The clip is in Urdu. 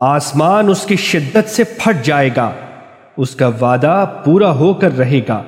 آسمان اس کی شدت سے پھٹ جائے گا، اس کا وعدہ پورا ہو کر رہے گا۔